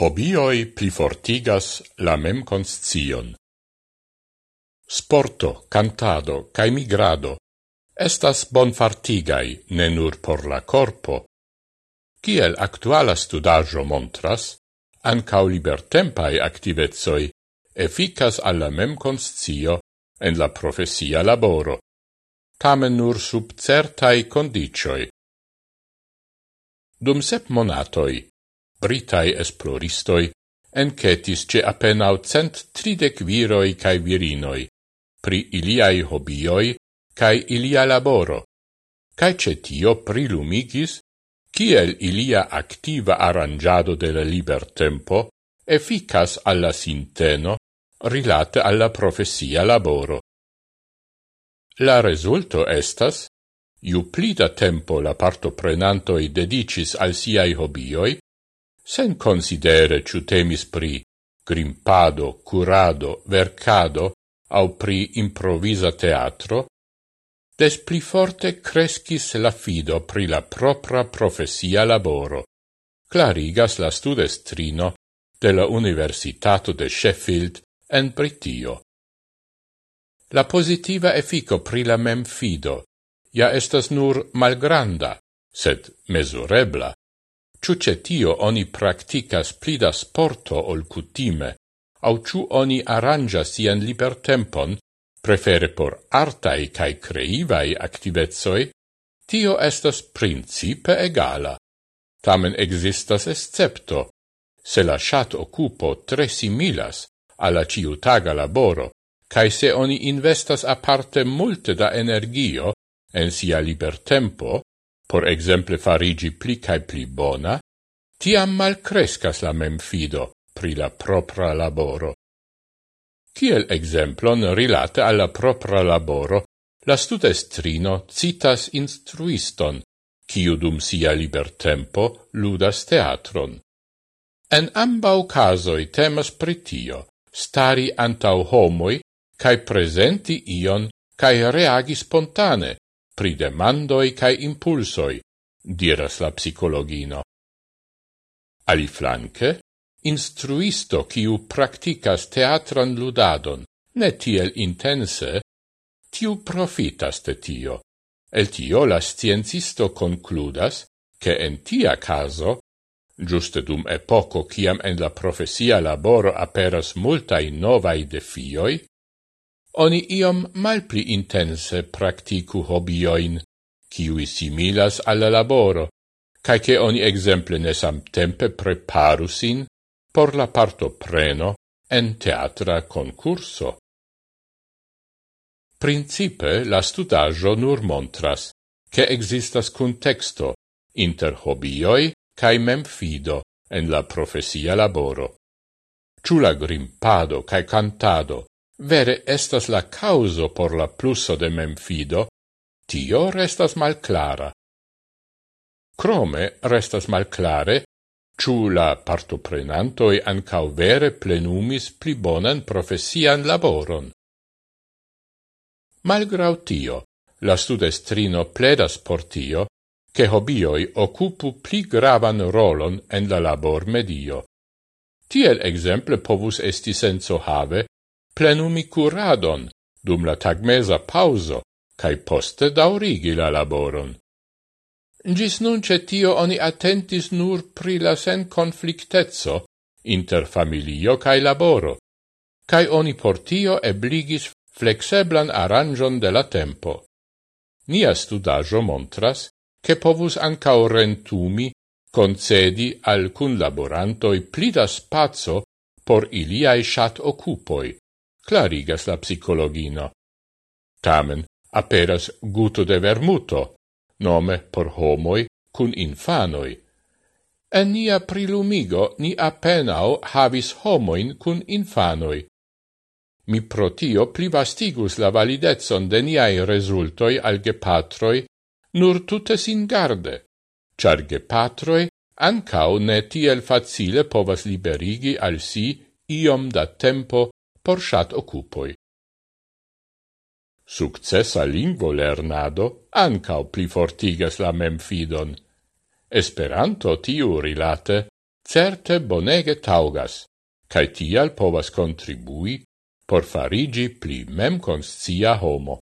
Hobioi plifortigas la memconscion. Sporto, cantado, cae migrado estas bonfartigai ne nur por la corpo. Ciel actuala studajo montras, ancau libertempai activezoi efficas alla memconscio en la profesia laboro, tamen nur sub certai condicioi. Dum sep monatoi, britai esploristoi encetis ce apenau cent tridec viroi cae virinoi, pri iliai hobioi cae ilia laboro, cae ce tio prilumigis, ciel ilia activa arrangiado de la liber tempo efficas alla sinteno rilate alla professia laboro. La resulto estas, ju plida tempo la partoprenantoi dedicis al siai hobioi, sen considere ciu temis pri grimpado, curado, vercado, au pri improvisa teatro, des pli forte crescis la fido pri la propra profesia laboro, clarigas la studestrino de la Universitato de Sheffield en Britio. La positiva effico pri la mem fido ja estas nur malgranda, sed mesurebla, Ciu ce tio oni practicas plida sporto ol cutime, au ciu oni arrangias sian libertempon, prefere por artai cae creivai activezoi, tio estas principe egala. Tamen existas escepto, se la shat occupo tre similas alla ciutaga laboro, cae se oni investas aparte multe da energio en sia libertempo, por exemple farigi pli cae pli bona, tiam malcrescas la memfido pri la propra laboro. Ciel exemplon rilate alla propra laboro, la studestrino citas instruiston, ciu dum sia libertempo ludas teatron. En ambau casoi temas pritio, stari antau homoi, cae presenti ion, cae reagi spontane, pri demandoi cae impulsoi, diras la psicologino. Aliflanque, instruisto quiu practicas teatran ludadon, ne tiel intense, tiu profitas de tio. El tio la sciencisto concludas che en tia caso, giuste dum epoco ciam en la profesia laboro aperas multai novai defioi, oni iom malpli intense practicu hobioin, kiui similas alla laboro, cae che oni exemple ne samtempe preparusin por la parto preno en teatra concurso. Principe la studaggio nur montras, che existas contexto inter hobioi cae memfido en la profesia laboro. Ciula grimpado cae cantado vere estas la causo por la plusso de memfido, tio restas malclara. Crome restas malclare, ciù la partoprenantoi ancau vere plenumis pli bonan profesian laboron. Malgrau tio, la studestrino pledas por tio, che hobioi occupu pli gravan rolon en la labor medio. Tiel exemple povus esti senso have plenumi curadon dum la tagmesa pauso cae poste daurigi la laboron. Gis nun tio oni attentis nur pri la sen conflictezzo inter familio cae laboro, cae oni portio ebligis flexeblan aranjon de la tempo. Nia studajo montras che povus ancao rentumi concedi al cun laborantoi plida spazio por iliae shat occupoi, clarigas la psicologino. Tamen, aperas guto de vermuto, nome por homoi cun infanoi. En nia prilumigo ni apenao havis homoin cun infanoi. Mi protio plivastigus la validetson de niai resultoi al gepatroi nur tute sin garde, char gepatroi ancau ne tiel facile povas liberigi al si iom da tempo por shat occupoi. Successa lingvo lernado ancau plifortigas la memfidon. Esperanto tiu rilate certe bonege taugas, cae tial povas contribui por farigi pli mem conscia homo.